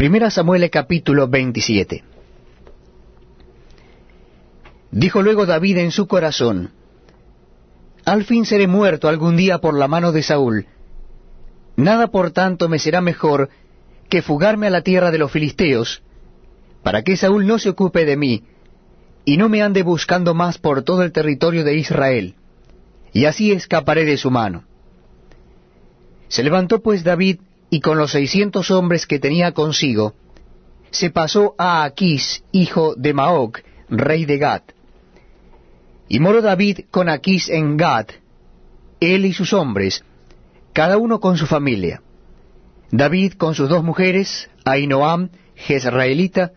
Primera Samuel capítulo 27. Dijo luego David en su corazón, Al fin seré muerto algún día por la mano de Saúl. Nada por tanto me será mejor que fugarme a la tierra de los filisteos, para que Saúl no se ocupe de mí, y no me ande buscando más por todo el territorio de Israel, y así escaparé de su mano. Se levantó pues David, y con los seiscientos hombres que tenía consigo, se pasó a Aquís, hijo de Maoc, rey de Gad. Y moró David con Aquís en Gad, él y sus hombres, cada uno con su familia. David con sus dos mujeres, Ainoam, Jezraelita,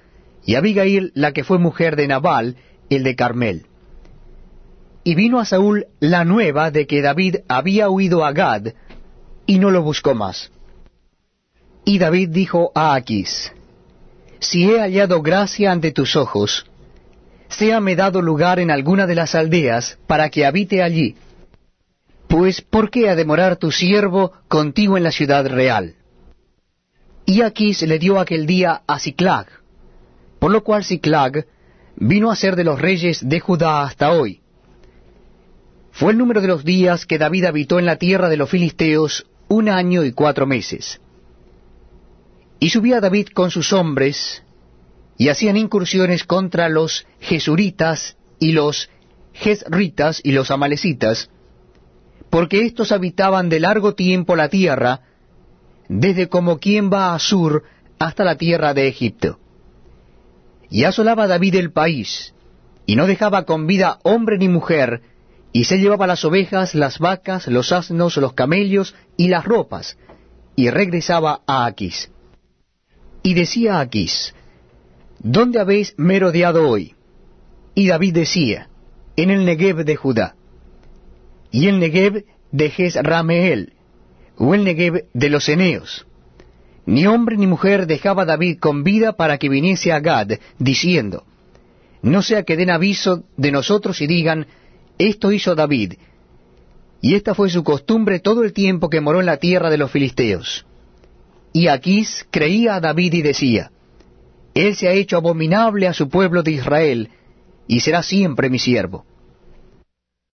y Abigail, la que fue mujer de Nabal, el de Carmel. Y vino a Saúl la nueva de que David había huido a Gad, y no lo buscó más. Y David dijo a Aquis, Si he hallado gracia ante tus ojos, séame dado lugar en alguna de las aldeas para que habite allí. Pues, ¿por qué ha de morar tu siervo contigo en la ciudad real? Y Aquis le dio aquel día a Ciclag, por lo cual Ciclag vino a ser de los reyes de Judá hasta hoy. Fue el número de los días que David habitó en la tierra de los filisteos un año y cuatro meses. Y subía David con sus hombres, y hacían incursiones contra los jesuritas y los jezritas y los amalecitas, porque éstos habitaban de largo tiempo la tierra, desde como quien va a Sur hasta la tierra de Egipto. Y asolaba David el país, y no dejaba con vida hombre ni mujer, y se llevaba las ovejas, las vacas, los asnos, los camellos y las ropas, y regresaba a Aquis. Y decía a Aquis, ¿Dónde habéis merodeado hoy? Y David decía, en el Negev de Judá. Y el Negev de Jezrameel, o el Negev de los Eneos. Ni hombre ni mujer dejaba David con vida para que viniese a Gad, diciendo, No sea que den aviso de nosotros y digan, Esto hizo David. Y esta fue su costumbre todo el tiempo que moró en la tierra de los filisteos. Y Aquís creía a David y decía, Él se ha hecho abominable a su pueblo de Israel, y será siempre mi siervo.